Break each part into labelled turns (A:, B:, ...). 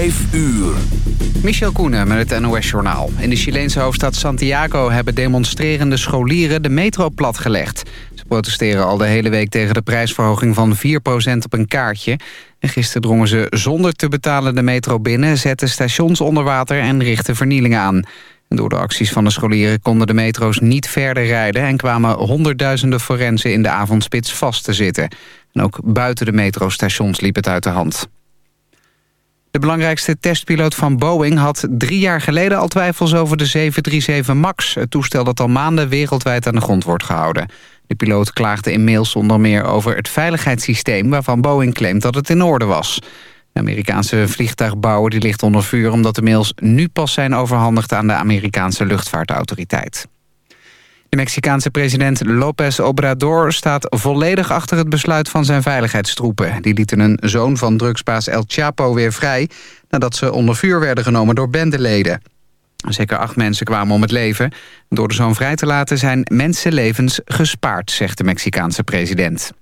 A: 5 uur.
B: Michel Koenen met het NOS-journaal. In de Chileense hoofdstad Santiago hebben demonstrerende scholieren de metro platgelegd. Ze protesteren al de hele week tegen de prijsverhoging van 4% op een kaartje. En gisteren drongen ze zonder te betalen de metro binnen... zetten stations onder water en richtten vernielingen aan. Door de acties van de scholieren konden de metro's niet verder rijden... en kwamen honderdduizenden forensen in de avondspits vast te zitten. En ook buiten de metrostations liep het uit de hand. De belangrijkste testpiloot van Boeing had drie jaar geleden al twijfels over de 737 MAX. Het toestel dat al maanden wereldwijd aan de grond wordt gehouden. De piloot klaagde in mails onder meer over het veiligheidssysteem... waarvan Boeing claimt dat het in orde was. De Amerikaanse vliegtuigbouwer die ligt onder vuur... omdat de mails nu pas zijn overhandigd aan de Amerikaanse luchtvaartautoriteit. De Mexicaanse president López Obrador staat volledig achter het besluit van zijn veiligheidstroepen. Die lieten een zoon van drugsbaas El Chapo weer vrij... nadat ze onder vuur werden genomen door bendeleden. Zeker acht mensen kwamen om het leven. Door de zoon vrij te laten zijn mensenlevens gespaard, zegt de Mexicaanse president.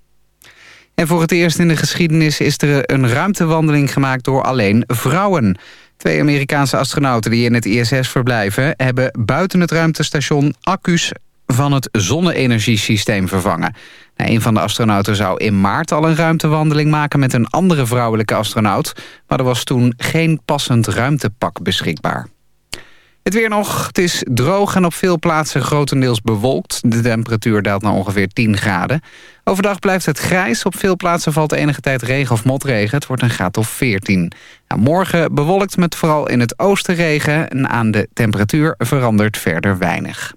B: En voor het eerst in de geschiedenis is er een ruimtewandeling gemaakt door alleen vrouwen. Twee Amerikaanse astronauten die in het ISS verblijven... hebben buiten het ruimtestation accu's van het zonne-energiesysteem vervangen. Nou, een van de astronauten zou in maart al een ruimtewandeling maken... met een andere vrouwelijke astronaut. Maar er was toen geen passend ruimtepak beschikbaar. Het weer nog. Het is droog en op veel plaatsen grotendeels bewolkt. De temperatuur daalt naar ongeveer 10 graden. Overdag blijft het grijs. Op veel plaatsen valt enige tijd regen of motregen. Het wordt een graad of 14. Nou, morgen bewolkt met vooral in het oosten regen. En aan de temperatuur verandert verder weinig.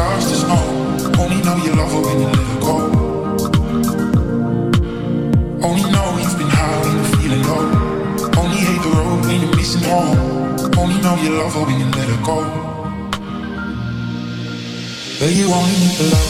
C: scars to.
D: Only know you love her when you let her go. Only know you've been high when you're feeling low. Only hate the road when you're missing home. Only know you love her when you let her go. But you only need the love.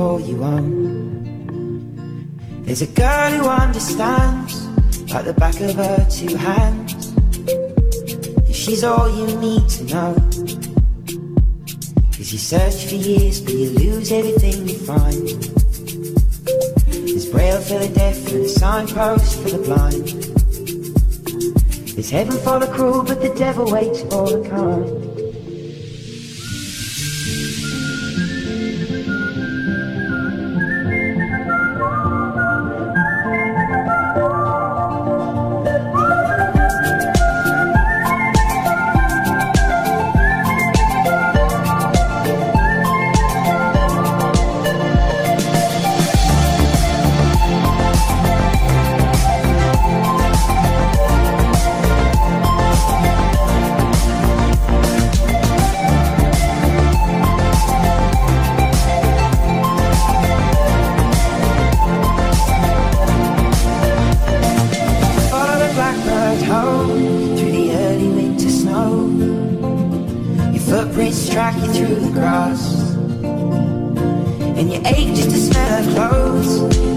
E: call you on.
F: There's a
G: girl who understands, like the back of her two hands. If she's all you need to know. Cause you search for years, but you lose everything you find. There's braille for the deaf and a signpost for the blind. There's heaven for the cruel, but the devil waits for the kind. and you ache just to smell her clothes.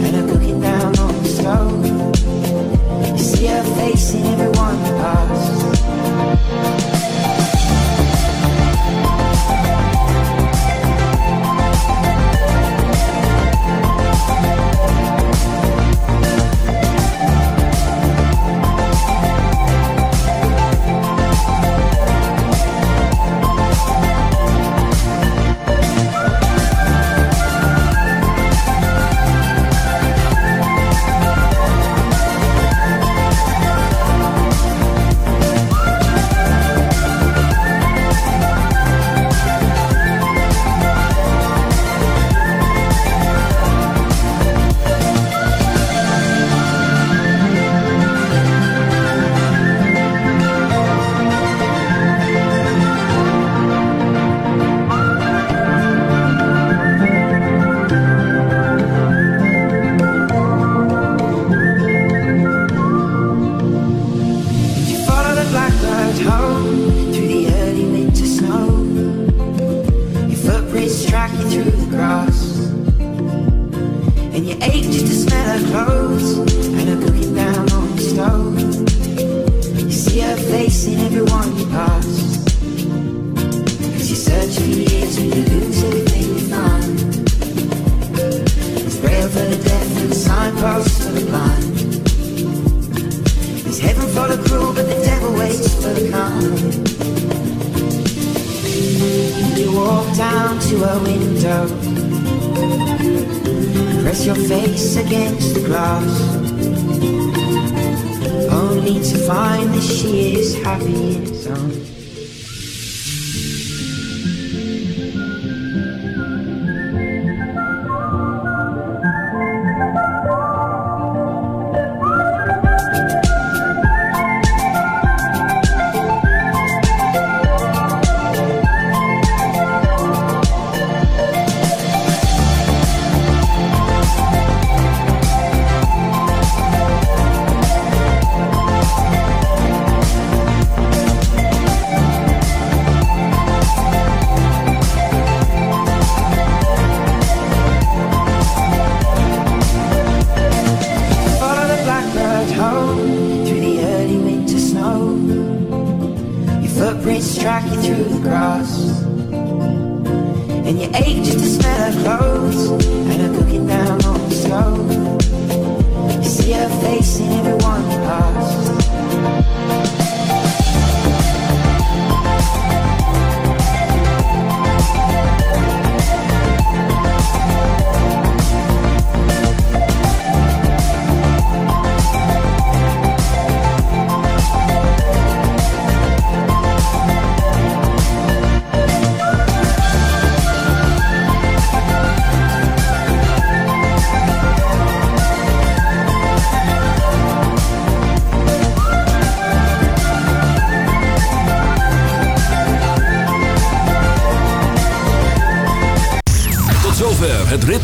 G: need to find that she is happy.